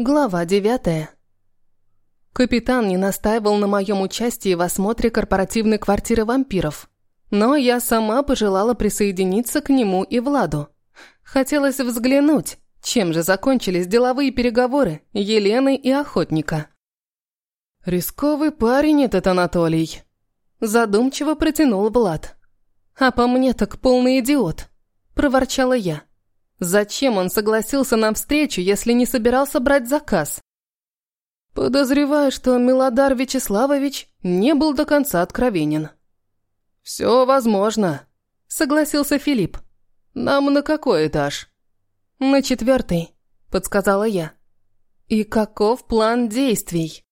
Глава девятая. Капитан не настаивал на моем участии в осмотре корпоративной квартиры вампиров. Но я сама пожелала присоединиться к нему и Владу. Хотелось взглянуть, чем же закончились деловые переговоры Елены и Охотника. «Рисковый парень этот Анатолий», – задумчиво протянул Влад. «А по мне так полный идиот», – проворчала я. Зачем он согласился на встречу, если не собирался брать заказ? Подозреваю, что Милодар Вячеславович не был до конца откровенен. «Все возможно», — согласился Филипп. «Нам на какой этаж?» «На четвертый», — подсказала я. «И каков план действий?»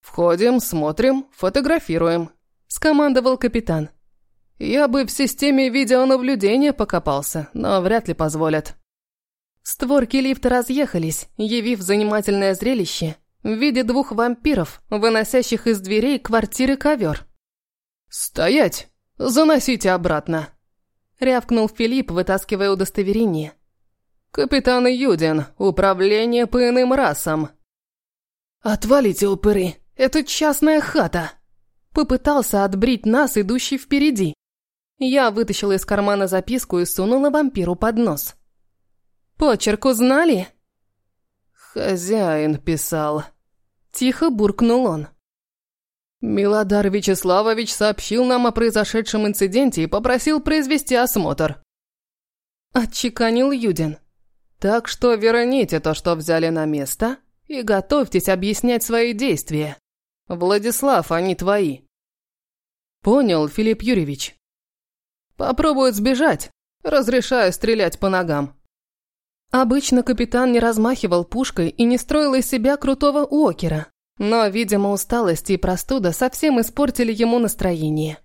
«Входим, смотрим, фотографируем», — скомандовал капитан. Я бы в системе видеонаблюдения покопался, но вряд ли позволят. Створки лифта разъехались, явив занимательное зрелище в виде двух вампиров, выносящих из дверей квартиры ковер. «Стоять! Заносите обратно!» — рявкнул Филипп, вытаскивая удостоверение. «Капитан Юдин, управление по иным расам». «Отвалите, упыры! Это частная хата!» Попытался отбрить нас, идущий впереди. Я вытащила из кармана записку и сунула вампиру под нос. «Почерк узнали?» «Хозяин писал». Тихо буркнул он. Милодар Вячеславович сообщил нам о произошедшем инциденте и попросил произвести осмотр. Отчеканил Юдин. Так что верните то, что взяли на место, и готовьтесь объяснять свои действия. Владислав, они твои. Понял, Филипп Юрьевич. Попробует сбежать. Разрешаю стрелять по ногам. Обычно капитан не размахивал пушкой и не строил из себя крутого уокера. Но, видимо, усталость и простуда совсем испортили ему настроение.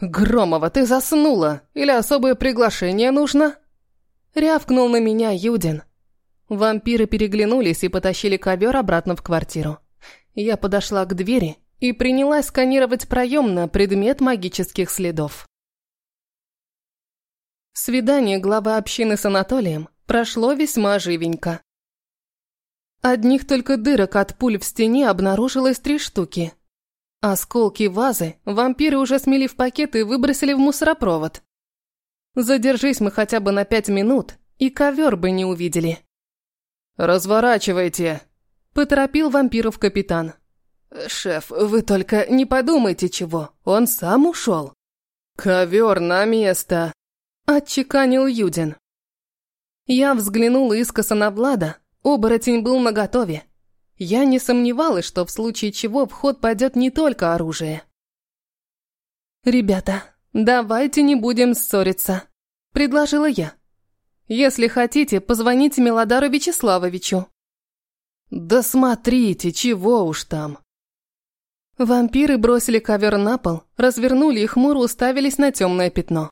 «Громова, ты заснула? Или особое приглашение нужно?» Рявкнул на меня Юдин. Вампиры переглянулись и потащили ковер обратно в квартиру. Я подошла к двери и принялась сканировать проем на предмет магических следов. Свидание главы общины с Анатолием прошло весьма живенько. Одних только дырок от пуль в стене обнаружилось три штуки. Осколки вазы вампиры уже смели в пакет и выбросили в мусоропровод. Задержись мы хотя бы на пять минут, и ковер бы не увидели. «Разворачивайте!» – поторопил вампиров капитан. «Шеф, вы только не подумайте чего, он сам ушел». «Ковер на место!» Отчеканил Юдин. Я взглянула искоса на Влада, оборотень был наготове. Я не сомневалась, что в случае чего в ход пойдет не только оружие. «Ребята, давайте не будем ссориться», – предложила я. «Если хотите, позвоните Мелодару Вячеславовичу». «Да смотрите, чего уж там!» Вампиры бросили ковер на пол, развернули и хмуро уставились на темное пятно.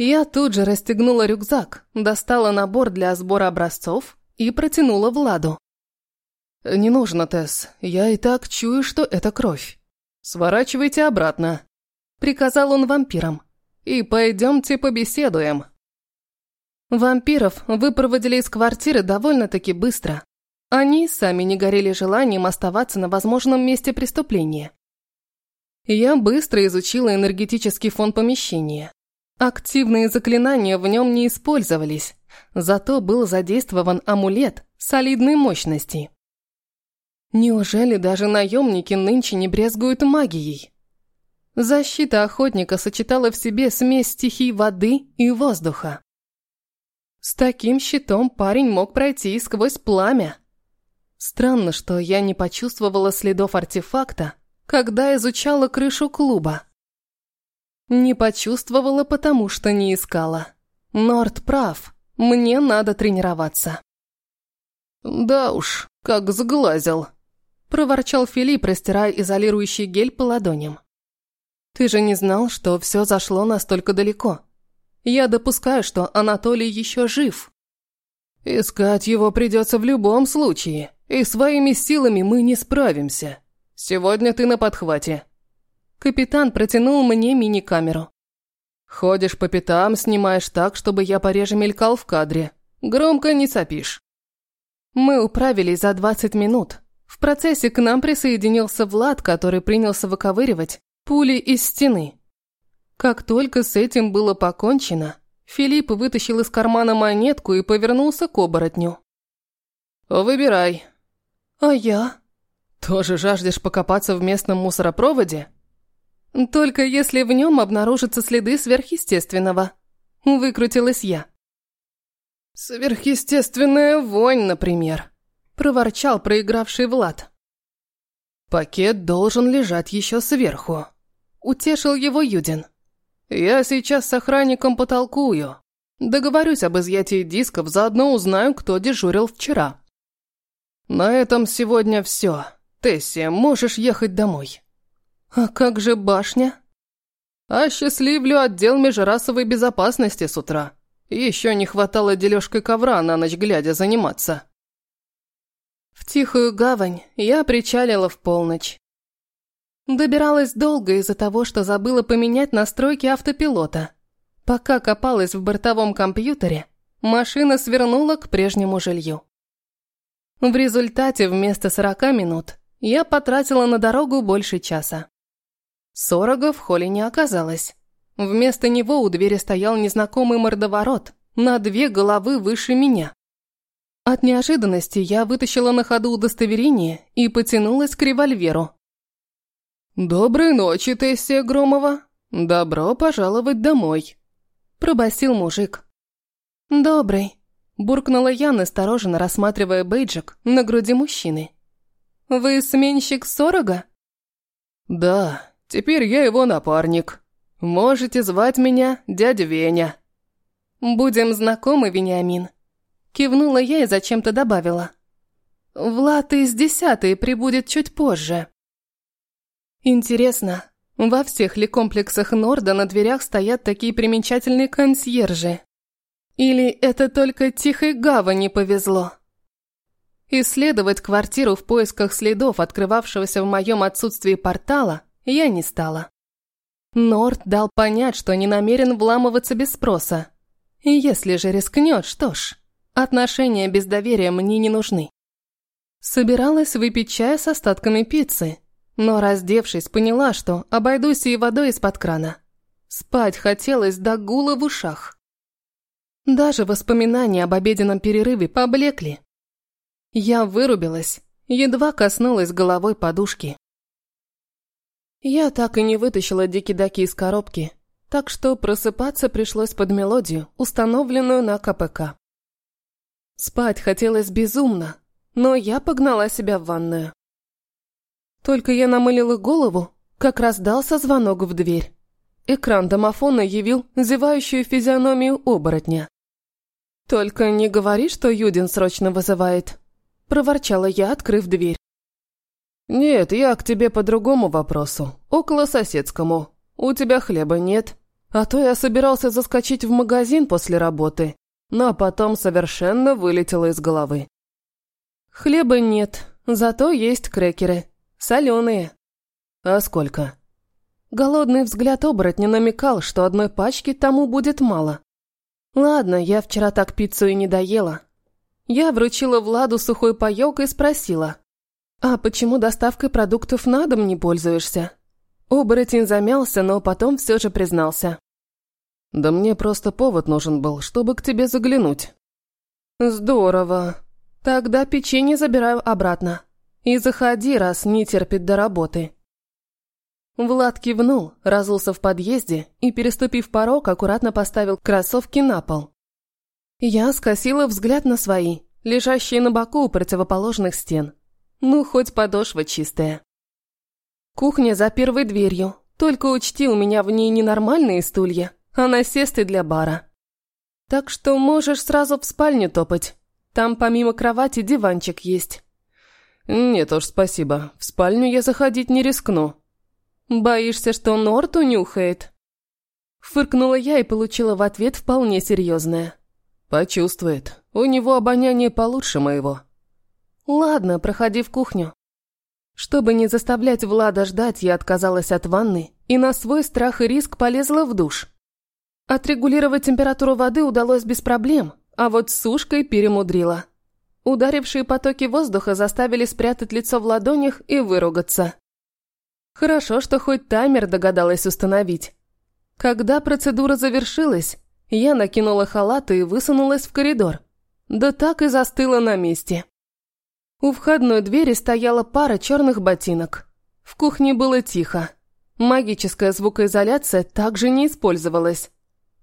Я тут же расстегнула рюкзак, достала набор для сбора образцов и протянула Владу. «Не нужно, Тесс, я и так чую, что это кровь. Сворачивайте обратно», — приказал он вампирам. «И пойдемте побеседуем». Вампиров выпроводили из квартиры довольно-таки быстро. Они сами не горели желанием оставаться на возможном месте преступления. Я быстро изучила энергетический фон помещения. Активные заклинания в нем не использовались, зато был задействован амулет солидной мощности. Неужели даже наемники нынче не брезгуют магией? Защита охотника сочетала в себе смесь стихий воды и воздуха. С таким щитом парень мог пройти сквозь пламя. Странно, что я не почувствовала следов артефакта, когда изучала крышу клуба. Не почувствовала, потому что не искала. Норд прав, мне надо тренироваться. Да уж, как сглазил. Проворчал Филипп, растирая изолирующий гель по ладоням. Ты же не знал, что все зашло настолько далеко. Я допускаю, что Анатолий еще жив. Искать его придется в любом случае, и своими силами мы не справимся. Сегодня ты на подхвате. Капитан протянул мне мини-камеру. «Ходишь по пятам, снимаешь так, чтобы я пореже мелькал в кадре. Громко не сопишь». Мы управились за 20 минут. В процессе к нам присоединился Влад, который принялся выковыривать пули из стены. Как только с этим было покончено, Филипп вытащил из кармана монетку и повернулся к оборотню. «Выбирай». «А я?» «Тоже жаждешь покопаться в местном мусоропроводе?» «Только если в нем обнаружатся следы сверхъестественного», – выкрутилась я. «Сверхъестественная вонь, например», – проворчал проигравший Влад. «Пакет должен лежать еще сверху», – утешил его Юдин. «Я сейчас с охранником потолкую. Договорюсь об изъятии дисков, заодно узнаю, кто дежурил вчера». «На этом сегодня все. Тесси, можешь ехать домой». «А как же башня?» «Осчастливлю отдел межрасовой безопасности с утра. Еще не хватало дележкой ковра на ночь глядя заниматься. В тихую гавань я причалила в полночь. Добиралась долго из-за того, что забыла поменять настройки автопилота. Пока копалась в бортовом компьютере, машина свернула к прежнему жилью. В результате вместо 40 минут я потратила на дорогу больше часа. Сорога в холле не оказалось. Вместо него у двери стоял незнакомый мордоворот, на две головы выше меня. От неожиданности я вытащила на ходу удостоверение и потянулась к револьверу. «Доброй ночи, Тессия Громова. Добро пожаловать домой», – пробасил мужик. «Добрый», – буркнула я, настороженно рассматривая бейджик на груди мужчины. «Вы сменщик Сорога?» «Да, теперь я его напарник», «Можете звать меня дядя Веня». «Будем знакомы, Вениамин», – кивнула я и зачем-то добавила. «Влад из десятой прибудет чуть позже». Интересно, во всех ли комплексах Норда на дверях стоят такие примечательные консьержи? Или это только Тихой Гавани повезло? Исследовать квартиру в поисках следов открывавшегося в моем отсутствии портала я не стала. Норд дал понять, что не намерен вламываться без спроса. И если же рискнет, что ж, отношения без доверия мне не нужны. Собиралась выпить чай с остатками пиццы, но, раздевшись, поняла, что обойдусь и водой из-под крана. Спать хотелось до гула в ушах. Даже воспоминания об обеденном перерыве поблекли. Я вырубилась, едва коснулась головой подушки. Я так и не вытащила дикидаки из коробки, так что просыпаться пришлось под мелодию, установленную на КПК. Спать хотелось безумно, но я погнала себя в ванную. Только я намылила голову, как раздался звонок в дверь. Экран домофона явил зевающую физиономию оборотня. «Только не говори, что Юдин срочно вызывает», – проворчала я, открыв дверь. «Нет, я к тебе по другому вопросу. Около соседскому. У тебя хлеба нет. А то я собирался заскочить в магазин после работы, но потом совершенно вылетело из головы. Хлеба нет, зато есть крекеры. Соленые. А сколько? Голодный взгляд оборотня намекал, что одной пачки тому будет мало. Ладно, я вчера так пиццу и не доела. Я вручила Владу сухой паёк и спросила, «А почему доставкой продуктов на дом не пользуешься?» Оборотень замялся, но потом все же признался. «Да мне просто повод нужен был, чтобы к тебе заглянуть». «Здорово. Тогда печенье забираю обратно. И заходи, раз не терпит до работы». Влад кивнул, разулся в подъезде и, переступив порог, аккуратно поставил кроссовки на пол. Я скосила взгляд на свои, лежащие на боку у противоположных стен. Ну, хоть подошва чистая. Кухня за первой дверью. Только учти, у меня в ней не нормальные стулья, а насесты для бара. Так что можешь сразу в спальню топать. Там помимо кровати диванчик есть. Нет уж, спасибо. В спальню я заходить не рискну. Боишься, что Норт унюхает? Фыркнула я и получила в ответ вполне серьезное. Почувствует. У него обоняние получше моего. «Ладно, проходи в кухню». Чтобы не заставлять Влада ждать, я отказалась от ванны и на свой страх и риск полезла в душ. Отрегулировать температуру воды удалось без проблем, а вот с сушкой перемудрила. Ударившие потоки воздуха заставили спрятать лицо в ладонях и выругаться. Хорошо, что хоть таймер догадалась установить. Когда процедура завершилась, я накинула халат и высунулась в коридор. Да так и застыла на месте. У входной двери стояла пара черных ботинок. В кухне было тихо. Магическая звукоизоляция также не использовалась.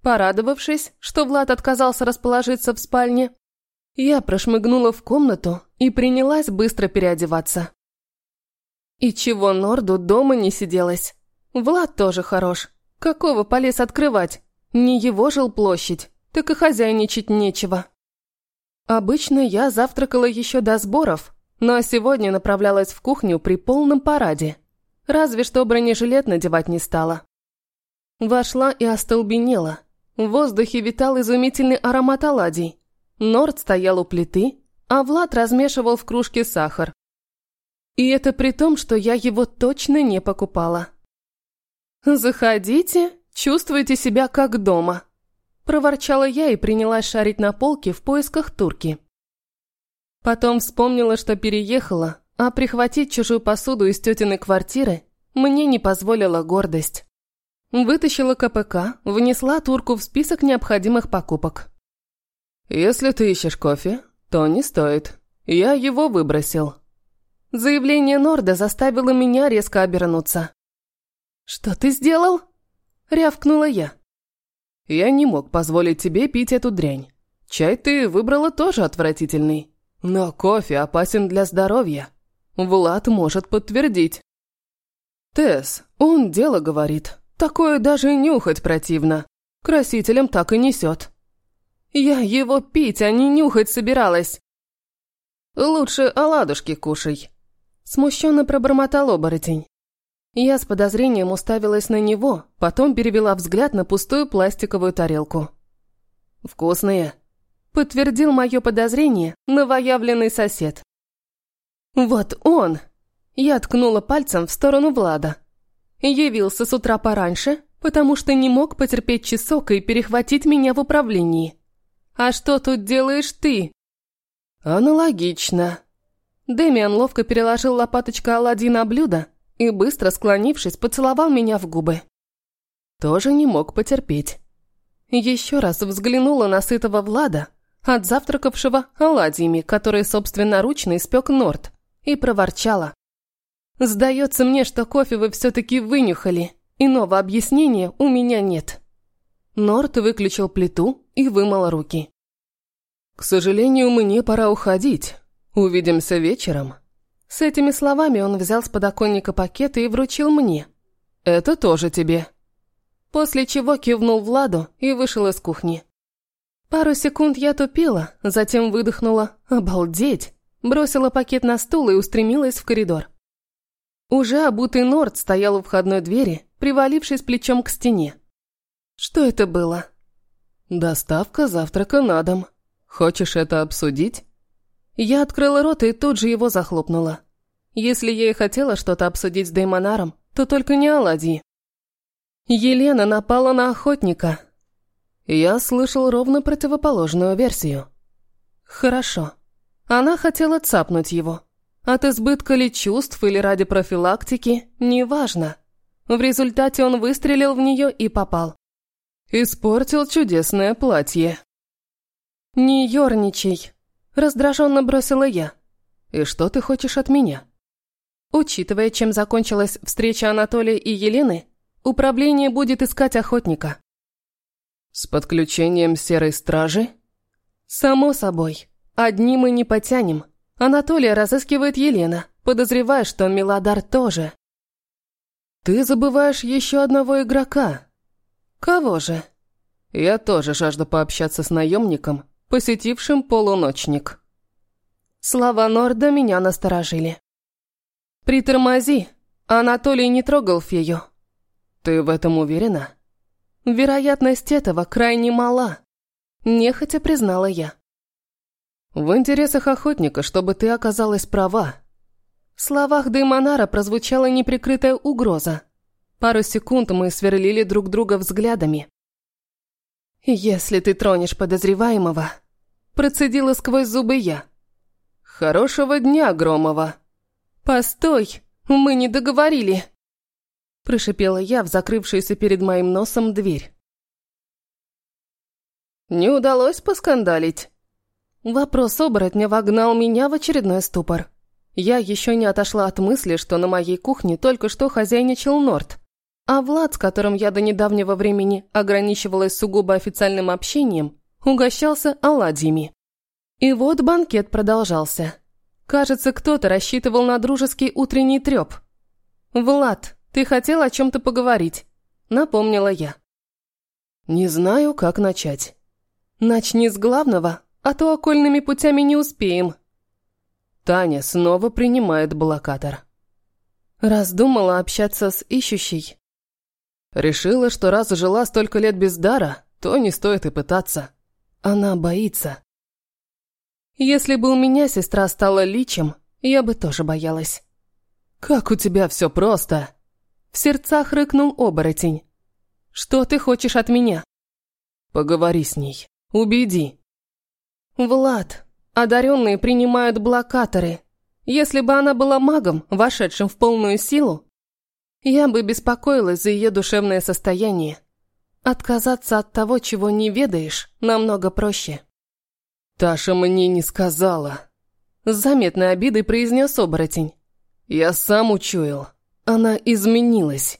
Порадовавшись, что Влад отказался расположиться в спальне, я прошмыгнула в комнату и принялась быстро переодеваться. И чего Норду дома не сиделось? Влад тоже хорош. Какого полез открывать? Не его жил площадь, так и хозяйничать нечего. Обычно я завтракала еще до сборов, но сегодня направлялась в кухню при полном параде. Разве что бронежилет надевать не стала. Вошла и остолбенела. В воздухе витал изумительный аромат оладий. Норд стоял у плиты, а Влад размешивал в кружке сахар. И это при том, что я его точно не покупала. «Заходите, чувствуйте себя как дома», – проворчала я и принялась шарить на полке в поисках турки. Потом вспомнила, что переехала, а прихватить чужую посуду из тетиной квартиры мне не позволила гордость. Вытащила КПК, внесла турку в список необходимых покупок. «Если ты ищешь кофе, то не стоит. Я его выбросил». Заявление Норда заставило меня резко обернуться. «Что ты сделал?» – рявкнула я. «Я не мог позволить тебе пить эту дрянь. Чай ты выбрала тоже отвратительный. Но кофе опасен для здоровья. Влад может подтвердить». «Тесс, он дело говорит. Такое даже нюхать противно. Красителем так и несет». Я его пить, а не нюхать собиралась. Лучше оладушки кушай. Смущенно пробормотал оборотень. Я с подозрением уставилась на него, потом перевела взгляд на пустую пластиковую тарелку. «Вкусные», — подтвердил мое подозрение новоявленный сосед. «Вот он!» — я ткнула пальцем в сторону Влада. Явился с утра пораньше, потому что не мог потерпеть часок и перехватить меня в управлении. «А что тут делаешь ты?» «Аналогично». Дэмиан ловко переложил лопаточку оладьи на блюдо и, быстро склонившись, поцеловал меня в губы. Тоже не мог потерпеть. Еще раз взглянула на сытого Влада, от завтракавшего оладьями, которые собственноручно испек Норт, и проворчала. «Сдается мне, что кофе вы все-таки вынюхали. Иного объяснения у меня нет». Норт выключил плиту и вымыл руки. «К сожалению, мне пора уходить. Увидимся вечером». С этими словами он взял с подоконника пакет и вручил мне. «Это тоже тебе». После чего кивнул Владу и вышел из кухни. Пару секунд я тупила, затем выдохнула «Обалдеть!», бросила пакет на стул и устремилась в коридор. Уже обутый Норд стоял у входной двери, привалившись плечом к стене. Что это было? Доставка завтрака на дом. Хочешь это обсудить? Я открыла рот и тут же его захлопнула. Если я и хотела что-то обсудить с Деймонаром, то только не оладьи. Елена напала на охотника. Я слышал ровно противоположную версию. Хорошо. Она хотела цапнуть его. От избытка ли чувств или ради профилактики, неважно. В результате он выстрелил в нее и попал. Испортил чудесное платье. Не ерничай. Раздраженно бросила я. И что ты хочешь от меня? Учитывая, чем закончилась встреча Анатолия и Елены, управление будет искать охотника. С подключением серой стражи? Само собой. Одни мы не потянем. Анатолия разыскивает Елена, подозревая, что Милодар тоже. Ты забываешь еще одного игрока, «Кого же?» «Я тоже жажду пообщаться с наемником, посетившим полуночник». Слова Норда меня насторожили. «Притормози, Анатолий не трогал фею». «Ты в этом уверена?» «Вероятность этого крайне мала», – нехотя признала я. «В интересах охотника, чтобы ты оказалась права». В словах Деймонара прозвучала неприкрытая угроза. Пару секунд мы сверлили друг друга взглядами. «Если ты тронешь подозреваемого...» Процедила сквозь зубы я. «Хорошего дня, Громова!» «Постой, мы не договорили!» Прошипела я в закрывшуюся перед моим носом дверь. «Не удалось поскандалить?» Вопрос оборотня вогнал меня в очередной ступор. Я еще не отошла от мысли, что на моей кухне только что хозяйничал Норт, а Влад, с которым я до недавнего времени ограничивалась сугубо официальным общением, угощался оладьями. И вот банкет продолжался. Кажется, кто-то рассчитывал на дружеский утренний треп. «Влад, ты хотел о чем-то поговорить», — напомнила я. «Не знаю, как начать». «Начни с главного, а то окольными путями не успеем». Таня снова принимает блокатор. Раздумала общаться с ищущей. Решила, что раз жила столько лет без дара, то не стоит и пытаться. Она боится. Если бы у меня сестра стала личем, я бы тоже боялась. «Как у тебя все просто!» В сердцах рыкнул оборотень. «Что ты хочешь от меня?» «Поговори с ней. Убеди». «Влад, одаренные принимают блокаторы. Если бы она была магом, вошедшим в полную силу, я бы беспокоилась за ее душевное состояние. Отказаться от того, чего не ведаешь, намного проще». «Таша мне не сказала», — с заметной обидой произнес оборотень. «Я сам учуял. Она изменилась».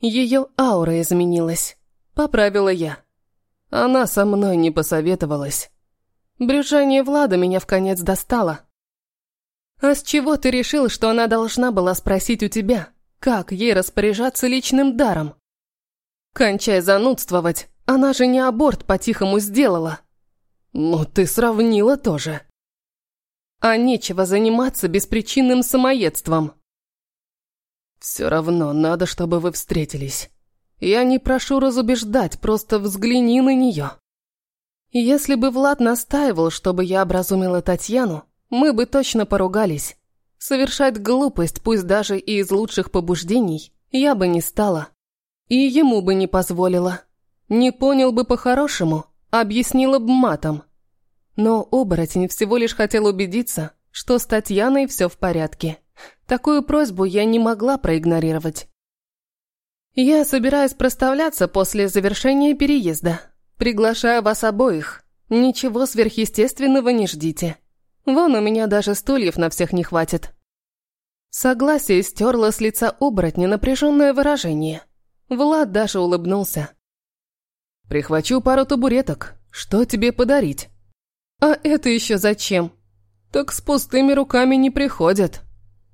Ее аура изменилась. Поправила я. Она со мной не посоветовалась. Брюзжание Влада меня в конец достало. «А с чего ты решил, что она должна была спросить у тебя, как ей распоряжаться личным даром?» «Кончай занудствовать, она же не аборт по-тихому сделала». «Ну, ты сравнила тоже». «А нечего заниматься беспричинным самоедством». «Все равно надо, чтобы вы встретились. Я не прошу разубеждать, просто взгляни на нее». Если бы Влад настаивал, чтобы я образумила Татьяну, мы бы точно поругались. Совершать глупость, пусть даже и из лучших побуждений, я бы не стала. И ему бы не позволила. Не понял бы по-хорошему, объяснила бы матом. Но оборотень всего лишь хотел убедиться, что с Татьяной все в порядке. Такую просьбу я не могла проигнорировать. Я собираюсь проставляться после завершения переезда. Приглашаю вас обоих. Ничего сверхъестественного не ждите. Вон у меня даже стульев на всех не хватит. Согласие стерла с лица оборотня напряженное выражение. Влад даже улыбнулся. «Прихвачу пару табуреток. Что тебе подарить?» «А это еще зачем?» «Так с пустыми руками не приходят».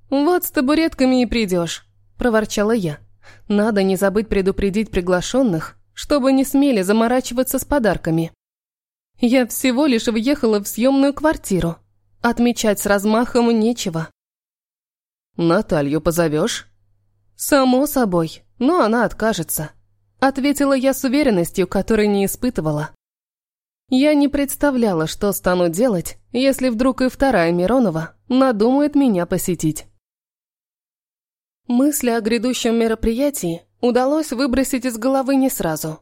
«Вот с табуретками и придешь», – проворчала я. «Надо не забыть предупредить приглашенных, чтобы не смели заморачиваться с подарками. Я всего лишь въехала в съемную квартиру. Отмечать с размахом нечего. «Наталью позовешь?» «Само собой, но она откажется», — ответила я с уверенностью, которой не испытывала. Я не представляла, что стану делать, если вдруг и вторая Миронова надумает меня посетить. Мысли о грядущем мероприятии удалось выбросить из головы не сразу.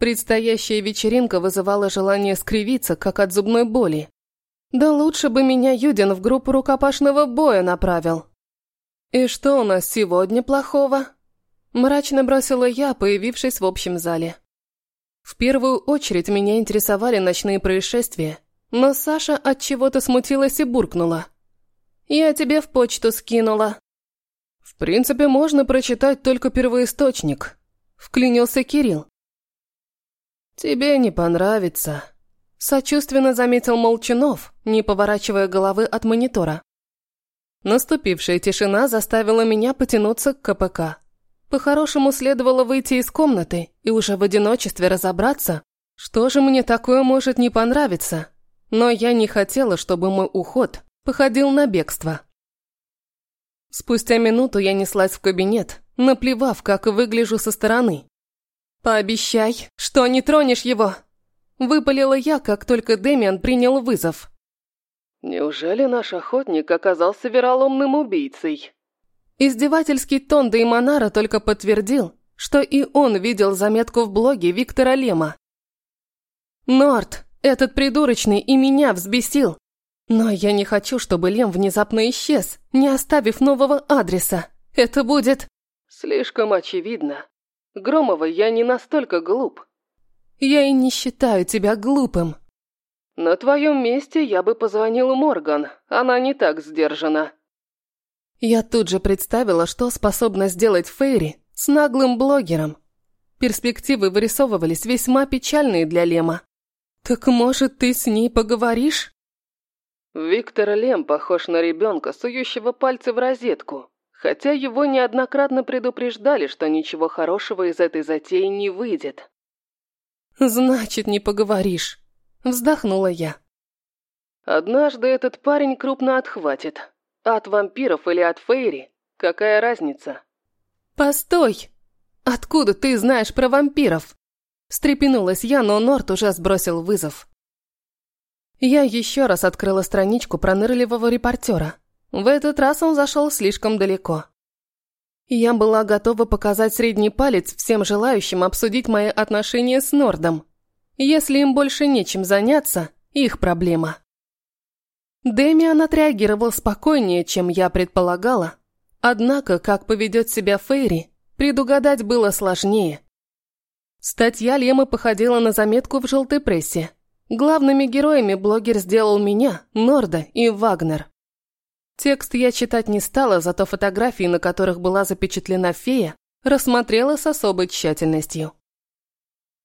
Предстоящая вечеринка вызывала желание скривиться, как от зубной боли. Да лучше бы меня Юдин в группу рукопашного боя направил. «И что у нас сегодня плохого?» Мрачно бросила я, появившись в общем зале. В первую очередь меня интересовали ночные происшествия, но Саша от чего-то смутилась и буркнула. «Я тебе в почту скинула». «В принципе, можно прочитать только первоисточник», — вклинился Кирилл. «Тебе не понравится», — сочувственно заметил Молчанов, не поворачивая головы от монитора. Наступившая тишина заставила меня потянуться к КПК. По-хорошему следовало выйти из комнаты и уже в одиночестве разобраться, что же мне такое может не понравиться. Но я не хотела, чтобы мой уход походил на бегство. Спустя минуту я неслась в кабинет, наплевав, как выгляжу со стороны. «Пообещай, что не тронешь его!» Выпалила я, как только Дэмиан принял вызов. «Неужели наш охотник оказался вероломным убийцей?» Издевательский тон Деймонара только подтвердил, что и он видел заметку в блоге Виктора Лема. «Норт, этот придурочный и меня взбесил. Но я не хочу, чтобы Лем внезапно исчез, не оставив нового адреса. Это будет... Слишком очевидно. Громова, я не настолько глуп. Я и не считаю тебя глупым. На твоем месте я бы позвонил Морган. Она не так сдержана. Я тут же представила, что способна сделать Фейри с наглым блогером. Перспективы вырисовывались весьма печальные для Лема. Так может, ты с ней поговоришь? Виктор Лем похож на ребенка, сующего пальцы в розетку. Хотя его неоднократно предупреждали, что ничего хорошего из этой затеи не выйдет. «Значит, не поговоришь», — вздохнула я. «Однажды этот парень крупно отхватит. От вампиров или от фейри? Какая разница?» «Постой! Откуда ты знаешь про вампиров?» Встрепенулась я, но Норт уже сбросил вызов. Я еще раз открыла страничку пронырливого репортера. В этот раз он зашел слишком далеко. Я была готова показать средний палец всем желающим обсудить мои отношения с Нордом. Если им больше нечем заняться, их проблема. Дэмиан отреагировал спокойнее, чем я предполагала. Однако, как поведет себя Фейри, предугадать было сложнее. Статья Лемы походила на заметку в желтой прессе. Главными героями блогер сделал меня, Норда и Вагнер. Текст я читать не стала, зато фотографии, на которых была запечатлена фея, рассмотрела с особой тщательностью.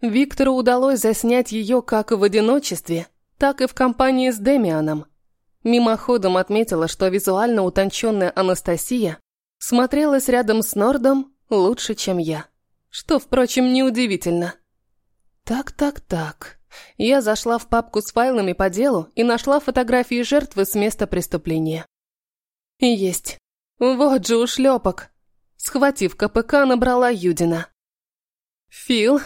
Виктору удалось заснять ее как в одиночестве, так и в компании с Демианом. Мимоходом отметила, что визуально утонченная Анастасия смотрелась рядом с Нордом лучше, чем я. Что, впрочем, неудивительно. Так-так-так. Я зашла в папку с файлами по делу и нашла фотографии жертвы с места преступления. Есть. Вот же ушлепок. Схватив КПК, набрала Юдина. Фил.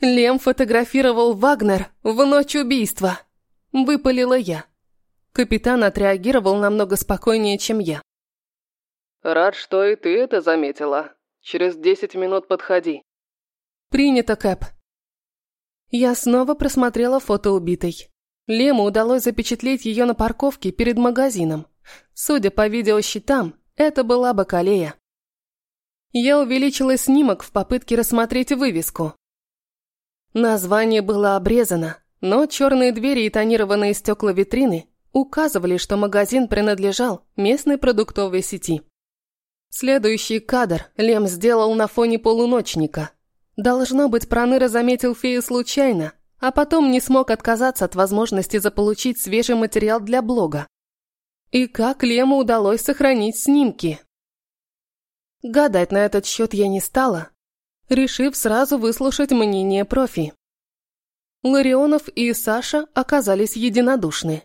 Лем фотографировал Вагнер в ночь убийства. Выпалила я. Капитан отреагировал намного спокойнее, чем я. Рад, что и ты это заметила. Через десять минут подходи. Принято, Кэп. Я снова просмотрела фото убитой. Лему удалось запечатлеть ее на парковке перед магазином. Судя по видеосчетам, это была бакалея. Я увеличила снимок в попытке рассмотреть вывеску. Название было обрезано, но черные двери и тонированные стекла витрины указывали, что магазин принадлежал местной продуктовой сети. Следующий кадр Лем сделал на фоне полуночника. Должно быть, Проныра заметил фею случайно, а потом не смог отказаться от возможности заполучить свежий материал для блога. И как Лему удалось сохранить снимки? Гадать на этот счет я не стала, решив сразу выслушать мнение профи. Ларионов и Саша оказались единодушны.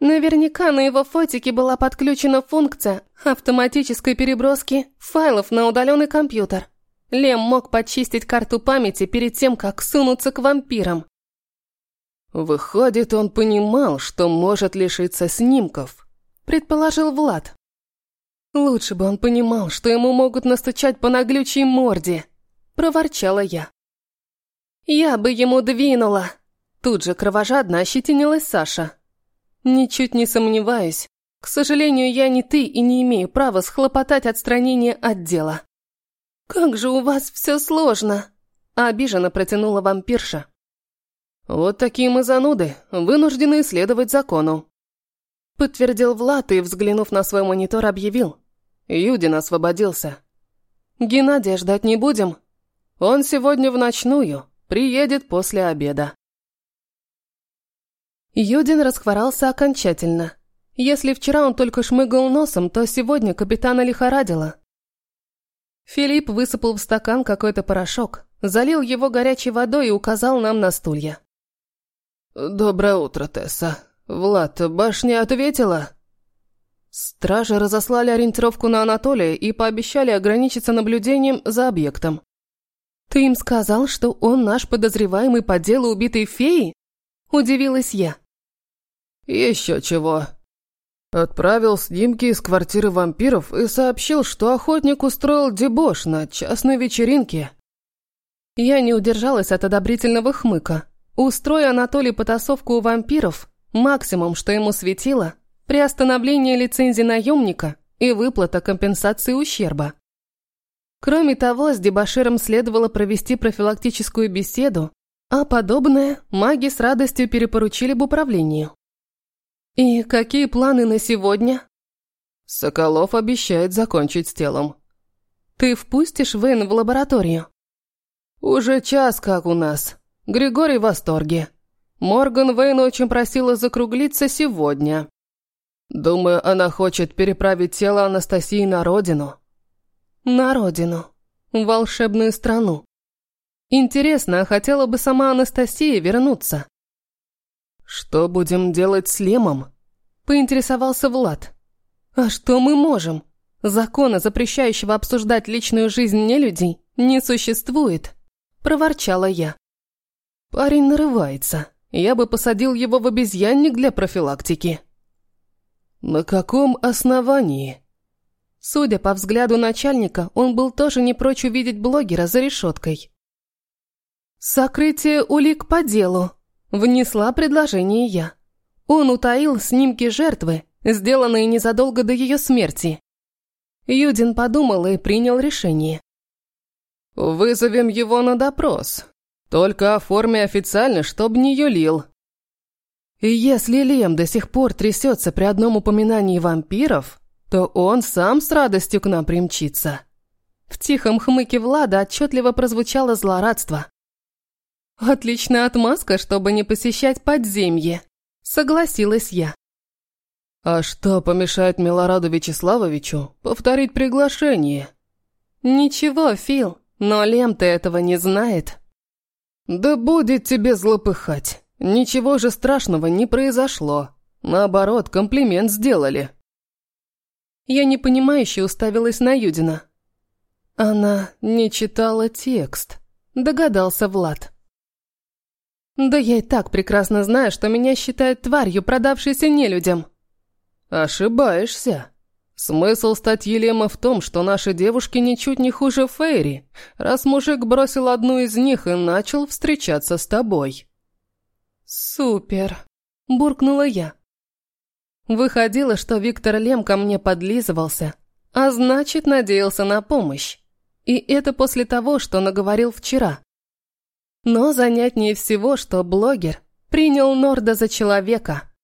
Наверняка на его фотике была подключена функция автоматической переброски файлов на удаленный компьютер. Лем мог почистить карту памяти перед тем, как сунуться к вампирам. Выходит, он понимал, что может лишиться снимков предположил Влад. Лучше бы он понимал, что ему могут настучать по наглючей морде, проворчала я. Я бы ему двинула. Тут же кровожадно ощетинилась Саша. Ничуть не сомневаюсь. К сожалению, я не ты и не имею права схлопотать отстранение от дела. Как же у вас все сложно, обиженно протянула вампирша. Вот такие мы зануды, вынуждены следовать закону. Подтвердил Влад и, взглянув на свой монитор, объявил. Юдин освободился. Геннадия ждать не будем. Он сегодня в ночную, приедет после обеда. Юдин расхворался окончательно. Если вчера он только шмыгал носом, то сегодня капитана лихорадило. Филипп высыпал в стакан какой-то порошок, залил его горячей водой и указал нам на стулья. «Доброе утро, Тесса. «Влад, башня ответила?» Стражи разослали ориентировку на Анатолия и пообещали ограничиться наблюдением за объектом. «Ты им сказал, что он наш подозреваемый по делу убитой феи?» Удивилась я. «Еще чего». Отправил снимки из квартиры вампиров и сообщил, что охотник устроил дебош на частной вечеринке. Я не удержалась от одобрительного хмыка. Устроя Анатолий потасовку у вампиров, Максимум, что ему светило – приостановление лицензии наемника и выплата компенсации ущерба. Кроме того, с дебоширом следовало провести профилактическую беседу, а подобное маги с радостью перепоручили бы управлению. «И какие планы на сегодня?» Соколов обещает закончить с телом. «Ты впустишь Вейн в лабораторию?» «Уже час как у нас. Григорий в восторге. Морган Вейн очень просила закруглиться сегодня. Думаю, она хочет переправить тело Анастасии на родину». «На родину. В волшебную страну. Интересно, а хотела бы сама Анастасия вернуться?» «Что будем делать с Лемом?» – поинтересовался Влад. «А что мы можем? Закона, запрещающего обсуждать личную жизнь нелюдей, не существует», – проворчала я. «Парень нарывается. Я бы посадил его в обезьянник для профилактики». «На каком основании?» Судя по взгляду начальника, он был тоже не прочь увидеть блогера за решеткой. «Сокрытие улик по делу», Внесла предложение я. Он утаил снимки жертвы, сделанные незадолго до ее смерти. Юдин подумал и принял решение. «Вызовем его на допрос. Только оформи официально, чтоб не юлил». И если Лем до сих пор трясется при одном упоминании вампиров, то он сам с радостью к нам примчится. В тихом хмыке Влада отчетливо прозвучало злорадство. «Отличная отмазка, чтобы не посещать подземье», — согласилась я. «А что помешает Милораду Вячеславовичу повторить приглашение?» «Ничего, Фил, но Лем-то этого не знает». «Да будет тебе злопыхать. Ничего же страшного не произошло. Наоборот, комплимент сделали». Я непонимающе уставилась на Юдина. «Она не читала текст», — догадался Влад. Да я и так прекрасно знаю, что меня считают тварью, продавшейся нелюдям. Ошибаешься. Смысл стать Елема в том, что наши девушки ничуть не хуже Фейри, раз мужик бросил одну из них и начал встречаться с тобой. Супер, буркнула я. Выходило, что Виктор Лем ко мне подлизывался, а значит, надеялся на помощь. И это после того, что наговорил вчера. Но занятнее всего, что блогер принял Норда за человека –